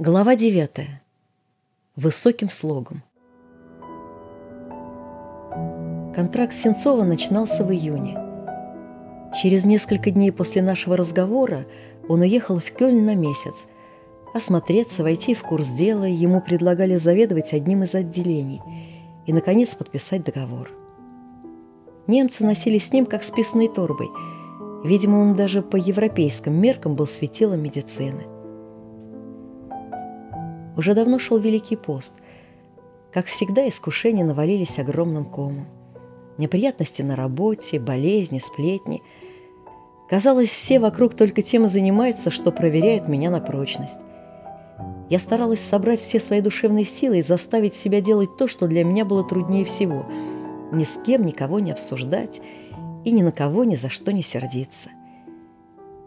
Глава 9. Высоким слогом. Контракт Сенцова начинался в июне. Через несколько дней после нашего разговора он уехал в Кёльн на месяц. Осмотреться, войти в курс дела, ему предлагали заведовать одним из отделений и, наконец, подписать договор. Немцы носились с ним, как с писной торбой. Видимо, он даже по европейским меркам был светилом медицины – уже давно шел Великий пост. Как всегда, искушения навалились огромным комом. Неприятности на работе, болезни, сплетни. Казалось, все вокруг только тем и занимаются, что проверяют меня на прочность. Я старалась собрать все свои душевные силы и заставить себя делать то, что для меня было труднее всего. Ни с кем никого не обсуждать и ни на кого ни за что не сердиться.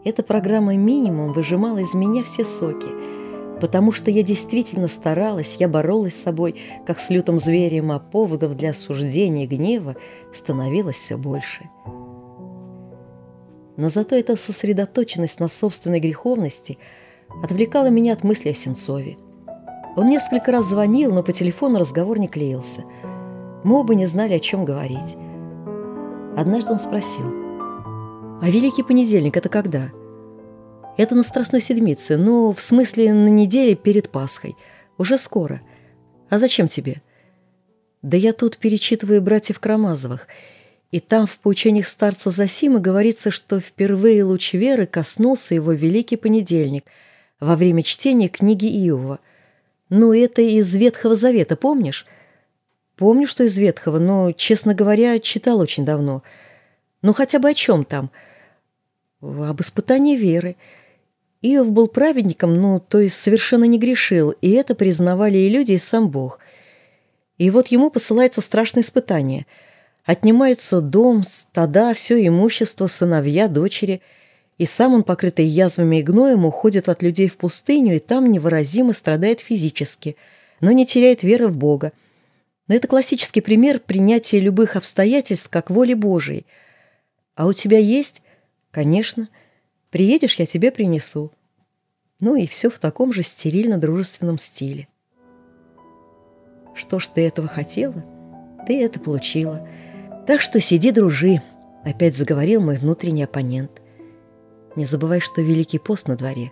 Эта программа «Минимум» выжимала из меня все соки – потому что я действительно старалась, я боролась с собой, как с лютым зверем, а поводов для осуждения и гнева становилось все больше. Но зато эта сосредоточенность на собственной греховности отвлекала меня от мысли о Сенцове. Он несколько раз звонил, но по телефону разговор не клеился. Мы оба не знали, о чем говорить. Однажды он спросил, «А Великий понедельник – это когда?» Это на Страстной Седмице, ну, в смысле, на неделе перед Пасхой. Уже скоро. А зачем тебе? Да я тут перечитываю братьев Карамазовых, и там в поучениях старца Засимы говорится, что впервые луч веры коснулся его Великий Понедельник во время чтения книги Иова. Ну, это из Ветхого Завета, помнишь? Помню, что из Ветхого, но, честно говоря, читал очень давно. Ну, хотя бы о чем там? Об испытании веры – Иов был праведником, ну, то есть совершенно не грешил, и это признавали и люди, и сам Бог. И вот ему посылается страшное испытание. Отнимается дом, стада, все имущество, сыновья, дочери, и сам он, покрытый язвами и гноем, уходит от людей в пустыню, и там невыразимо страдает физически, но не теряет веры в Бога. Но это классический пример принятия любых обстоятельств как воли Божией. А у тебя есть? Конечно. Приедешь, я тебе принесу. Ну и все в таком же стерильно-дружественном стиле. Что ж ты этого хотела? Ты это получила. Так что сиди, дружи, опять заговорил мой внутренний оппонент. Не забывай, что Великий пост на дворе.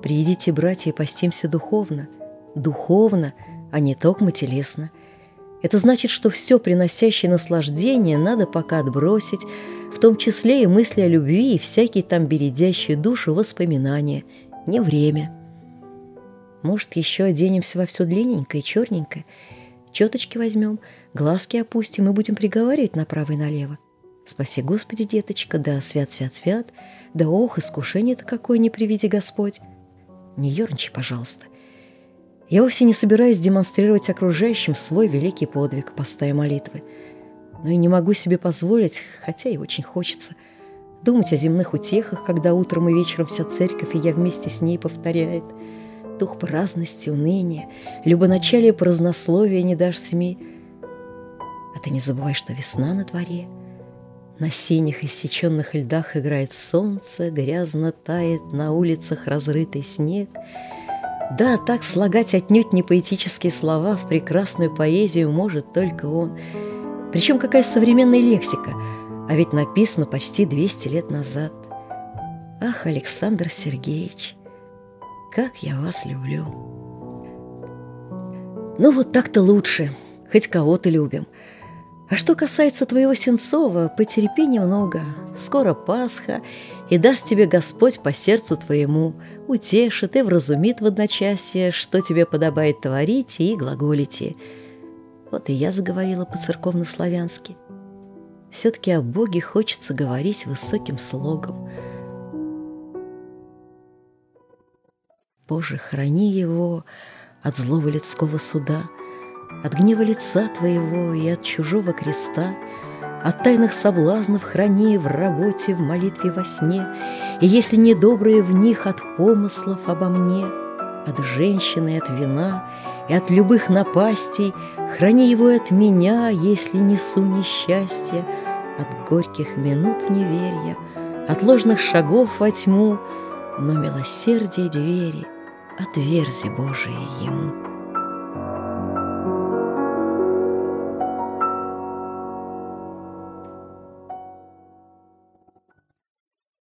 Приедите, братья, постимся духовно. Духовно, а не токмо телесно. Это значит, что все приносящее наслаждение надо пока отбросить, в том числе и мысли о любви и всякие там бередящие душу воспоминания. Не время. Может, еще оденемся во все длинненькое черненькое, четочки возьмем, глазки опустим и будем приговаривать направо и налево. Спаси Господи, деточка, да свят, свят, свят, да ох, искушение-то какое не приведи Господь. Не ерничай, пожалуйста. Я вовсе не собираюсь демонстрировать окружающим свой великий подвиг поста молитвы – но и не могу себе позволить, хотя и очень хочется, думать о земных утехах, когда утром и вечером вся церковь, и я вместе с ней повторяет дух праздности, уныния, любоначалие празднословия не дашь семи. А ты не забывай, что весна на дворе. На синих иссеченных льдах играет солнце, грязно тает на улицах разрытый снег. Да, так слагать отнюдь не поэтические слова в прекрасную поэзию может только он — причем какая современная лексика, а ведь написано почти 200 лет назад. Ах, Александр Сергеевич, как я вас люблю. Ну вот так-то лучше, хоть кого-то любим. А что касается твоего Сенцова, потерпи немного. Скоро Пасха, и даст тебе Господь по сердцу твоему, утешит и вразумит в одночасье, что тебе подобает творить и глаголите – вот и я заговорила по-церковно-славянски. Все-таки о Боге хочется говорить высоким слогом. Боже, храни его от злого людского суда, от гнева лица Твоего и от чужого креста, от тайных соблазнов храни в работе, в молитве во сне, и если недобрые в них от помыслов обо мне, от женщины, от вина и от любых напастей, Храни его от меня, если несу несчастье, От горьких минут неверия, От ложных шагов во тьму, Но милосердие двери отверзи, Божие, ему.